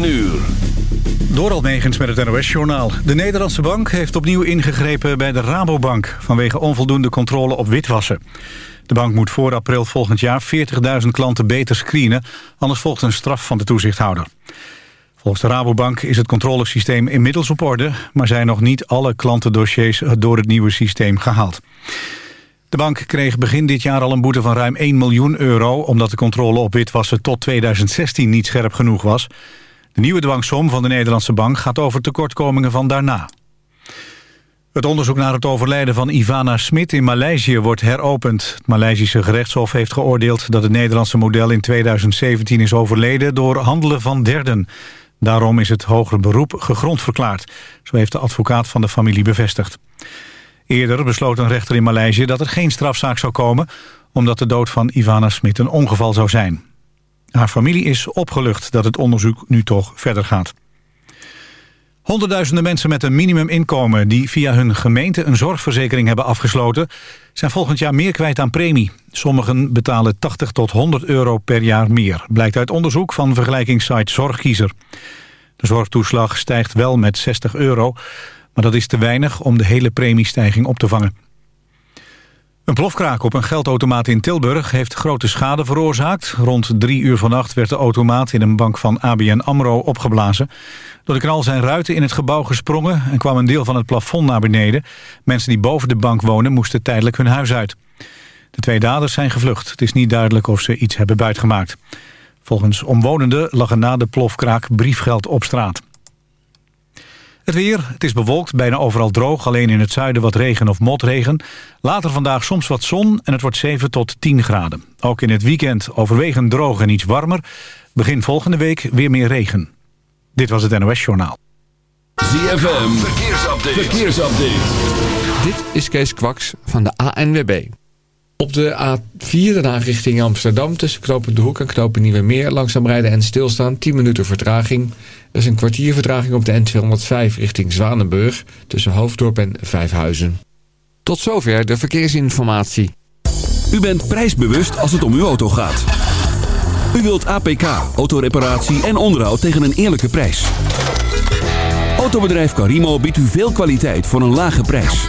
9 uur. Door Negens met het NOS-journaal. De Nederlandse bank heeft opnieuw ingegrepen bij de Rabobank... vanwege onvoldoende controle op witwassen. De bank moet voor april volgend jaar 40.000 klanten beter screenen... anders volgt een straf van de toezichthouder. Volgens de Rabobank is het controlesysteem inmiddels op orde... maar zijn nog niet alle klantendossiers door het nieuwe systeem gehaald. De bank kreeg begin dit jaar al een boete van ruim 1 miljoen euro... omdat de controle op witwassen tot 2016 niet scherp genoeg was. De nieuwe dwangsom van de Nederlandse bank gaat over tekortkomingen van daarna. Het onderzoek naar het overlijden van Ivana Smit in Maleisië wordt heropend. Het Maleisische gerechtshof heeft geoordeeld dat het Nederlandse model in 2017 is overleden door handelen van derden. Daarom is het hogere beroep gegrond verklaard. Zo heeft de advocaat van de familie bevestigd. Eerder besloot een rechter in Maleisië dat er geen strafzaak zou komen... omdat de dood van Ivana Smit een ongeval zou zijn. Haar familie is opgelucht dat het onderzoek nu toch verder gaat. Honderdduizenden mensen met een minimuminkomen... die via hun gemeente een zorgverzekering hebben afgesloten... zijn volgend jaar meer kwijt aan premie. Sommigen betalen 80 tot 100 euro per jaar meer. Blijkt uit onderzoek van vergelijkingssite Zorgkiezer. De zorgtoeslag stijgt wel met 60 euro... maar dat is te weinig om de hele premiestijging op te vangen. Een plofkraak op een geldautomaat in Tilburg heeft grote schade veroorzaakt. Rond drie uur vannacht werd de automaat in een bank van ABN AMRO opgeblazen. Door de knal zijn ruiten in het gebouw gesprongen en kwam een deel van het plafond naar beneden. Mensen die boven de bank wonen moesten tijdelijk hun huis uit. De twee daders zijn gevlucht. Het is niet duidelijk of ze iets hebben buitgemaakt. Volgens omwonenden lag er na de plofkraak briefgeld op straat. Het weer, het is bewolkt, bijna overal droog. Alleen in het zuiden wat regen of motregen. Later vandaag soms wat zon en het wordt 7 tot 10 graden. Ook in het weekend overwegend droog en iets warmer. Begin volgende week weer meer regen. Dit was het NOS Journaal. ZFM, verkeersupdate. verkeersupdate. Dit is Kees Kwaks van de ANWB. Op de A4 daarna richting Amsterdam tussen Knopen de Hoek en Knopen Nieuwe Meer langzaam rijden en stilstaan 10 minuten vertraging. Er is een kwartier vertraging op de N205 richting Zwanenburg tussen Hoofddorp en Vijfhuizen. Tot zover de verkeersinformatie. U bent prijsbewust als het om uw auto gaat. U wilt APK, autoreparatie en onderhoud tegen een eerlijke prijs. Autobedrijf Carimo biedt u veel kwaliteit voor een lage prijs.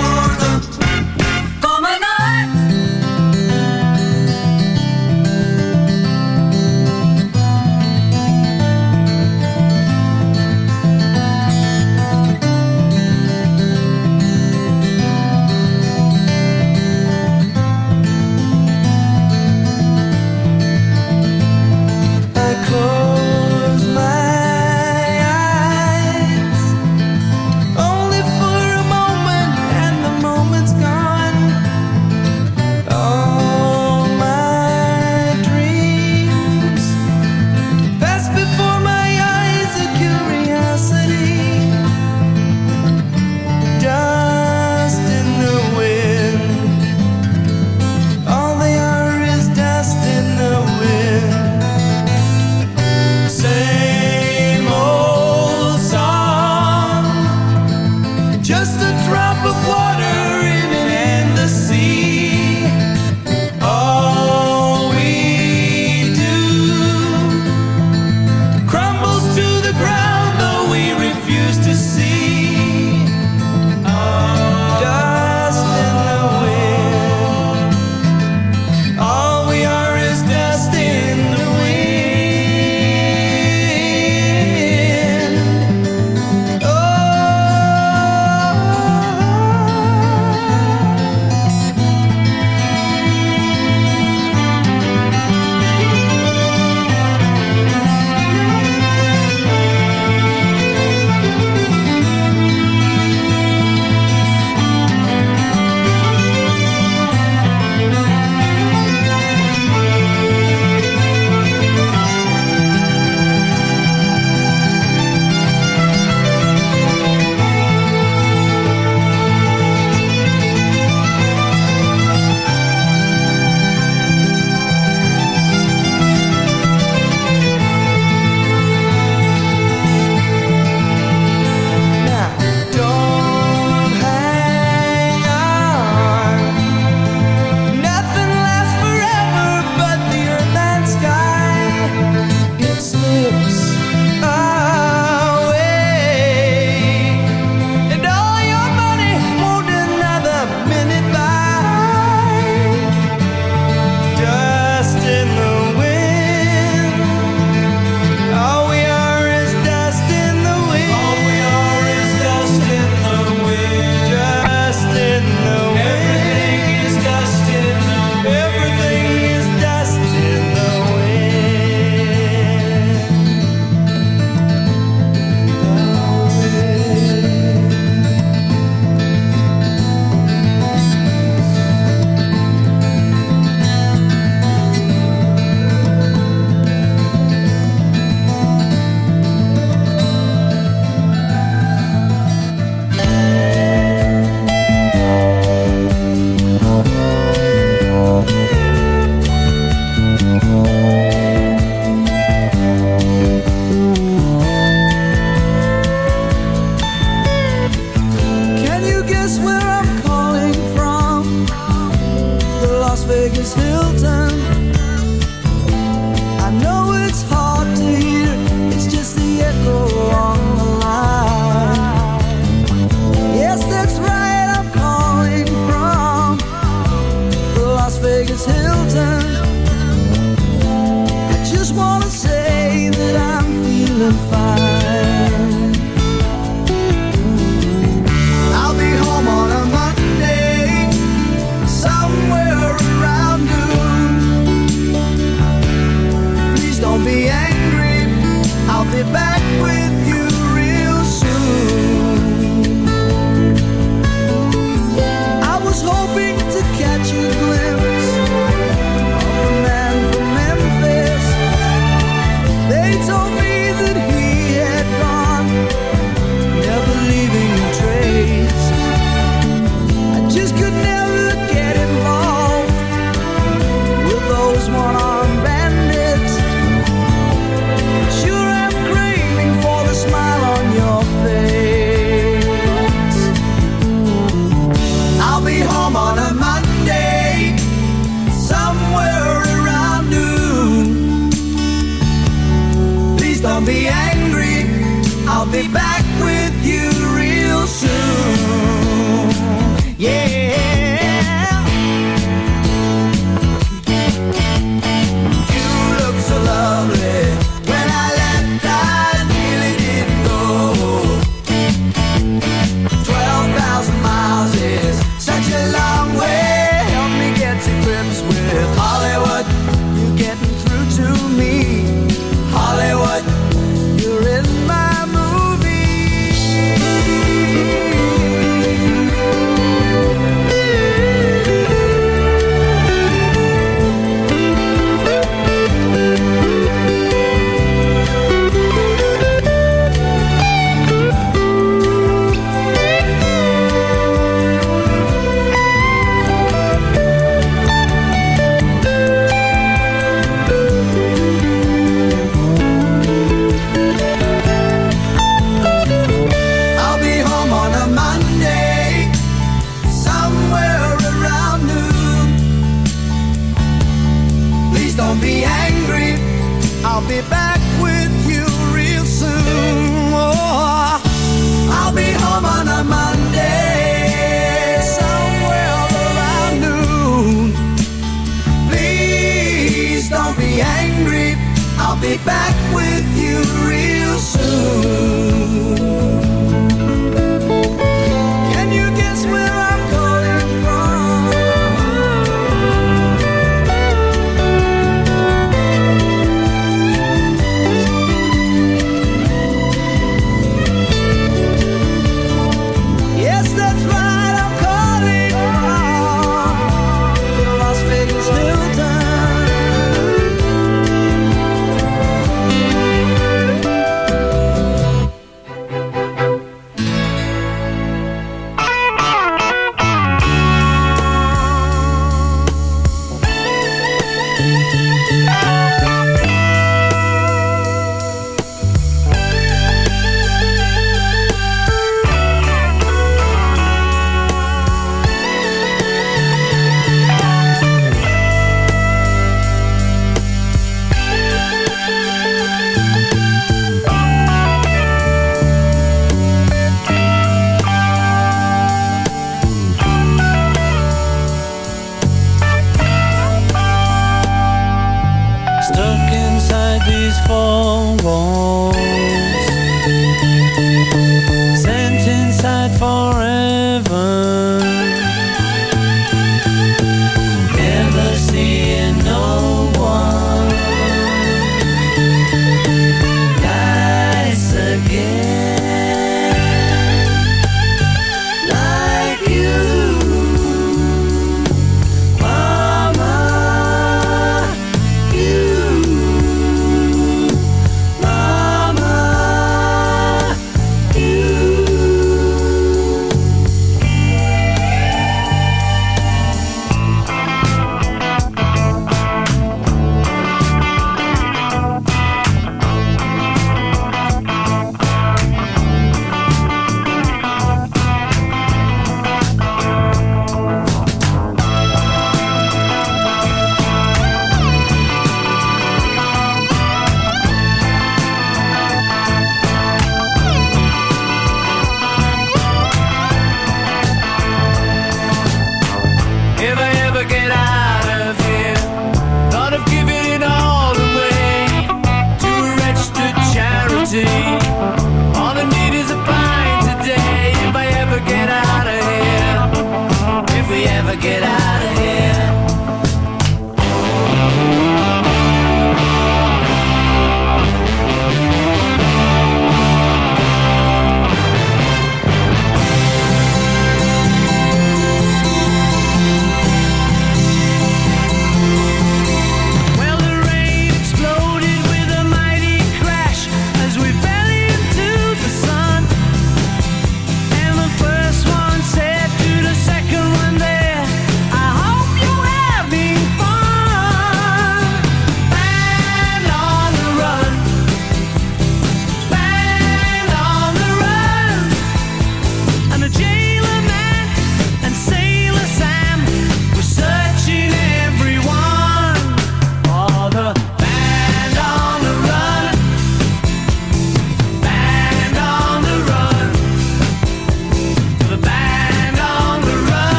this hill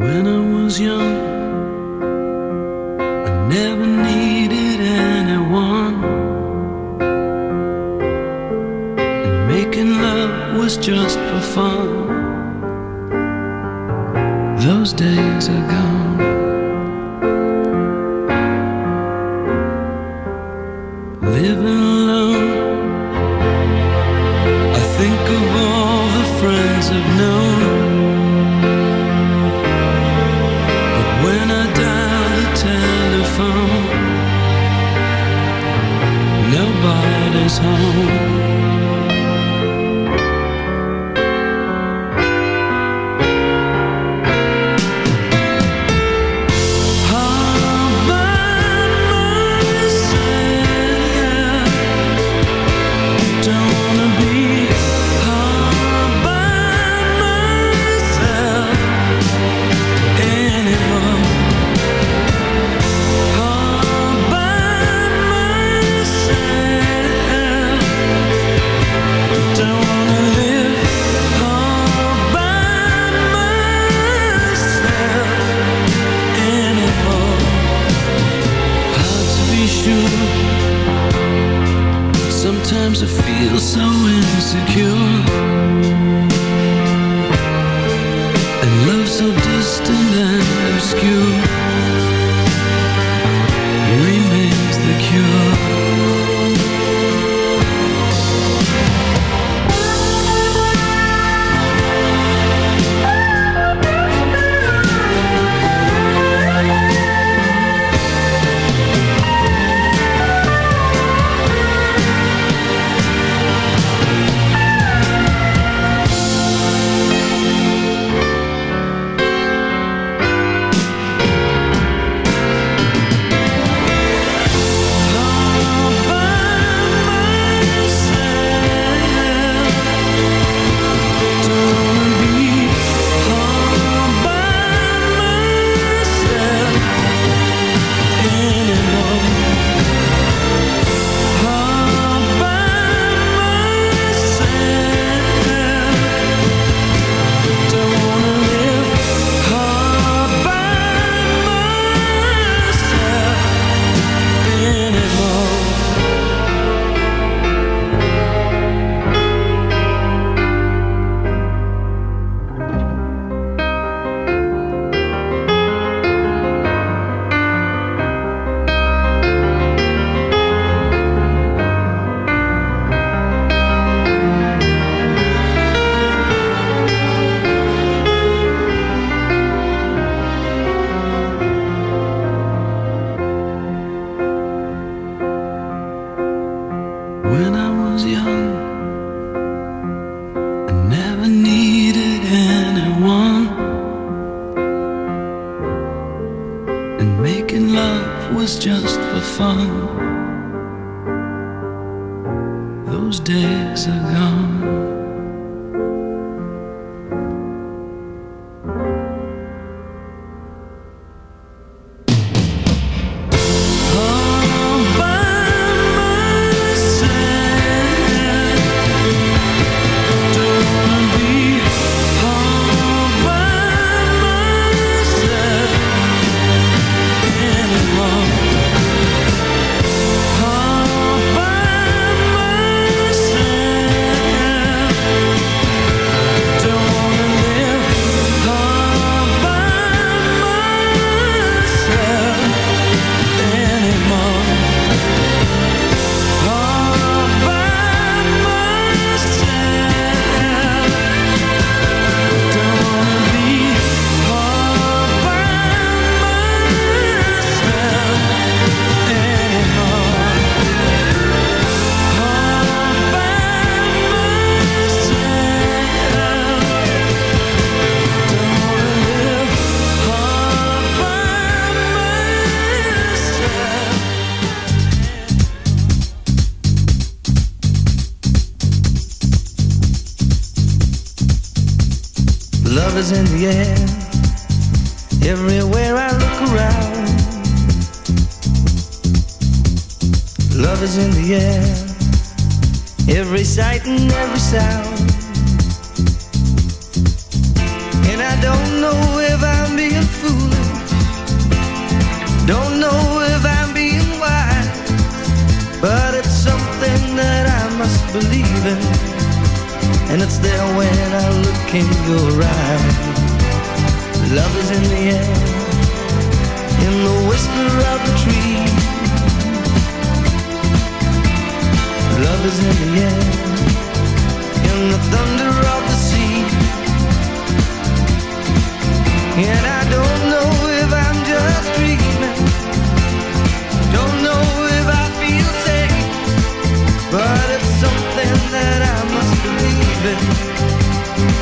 When I was young.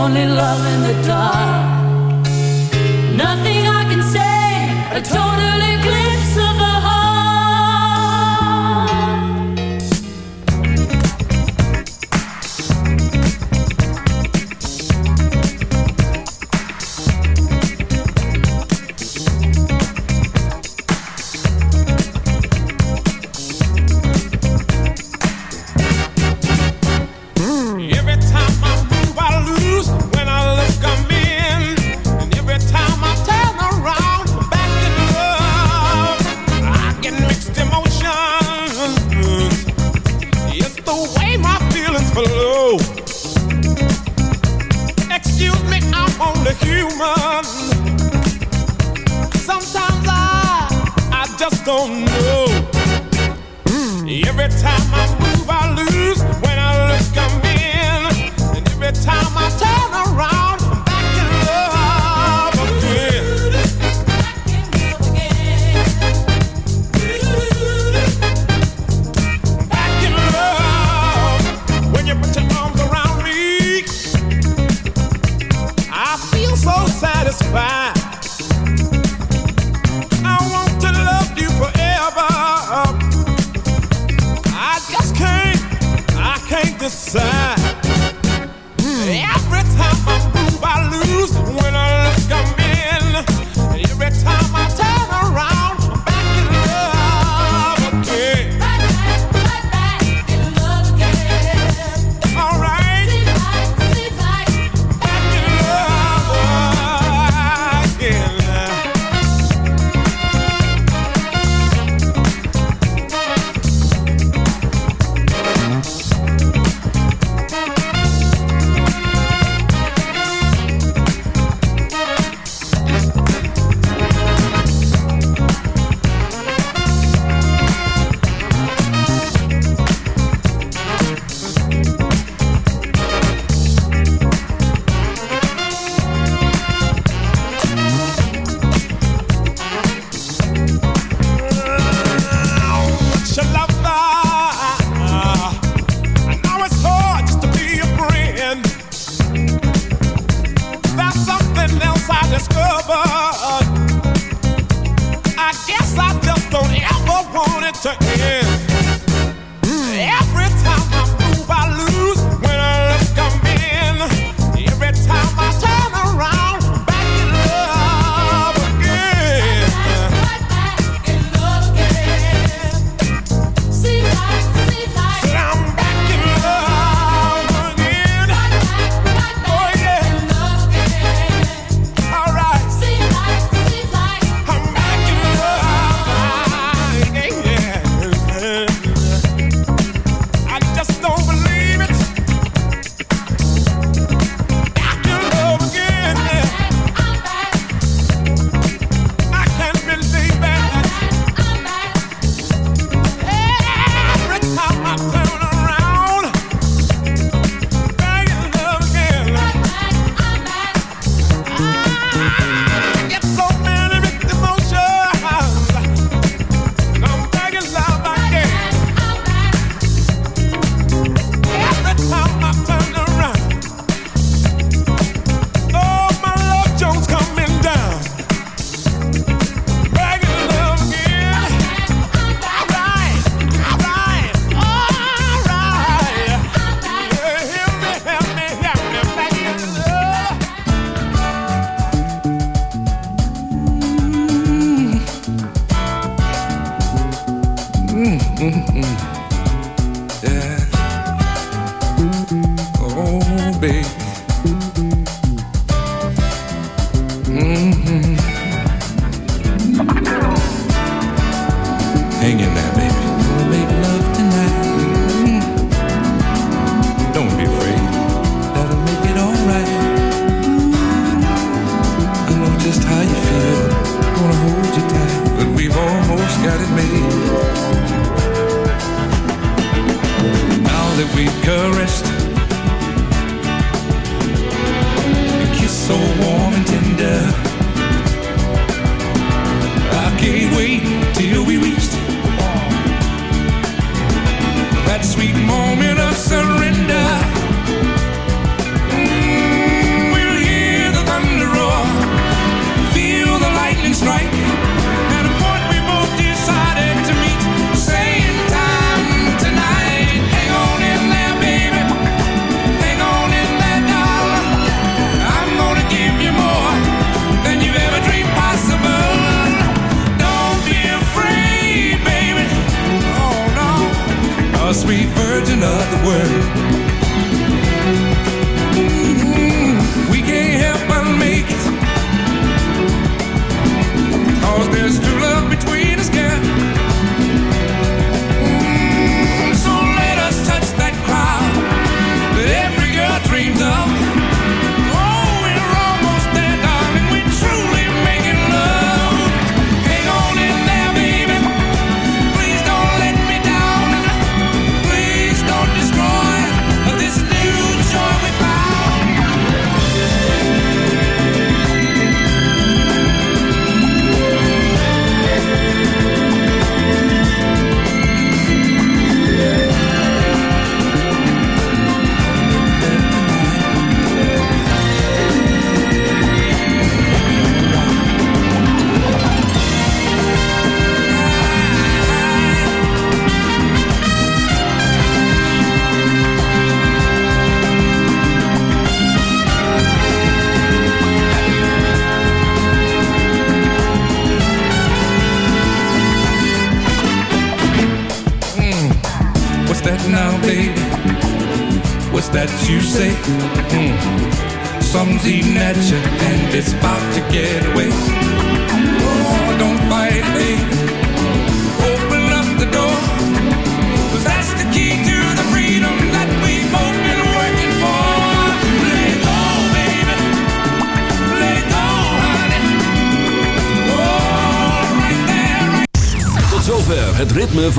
lonely love in the dark.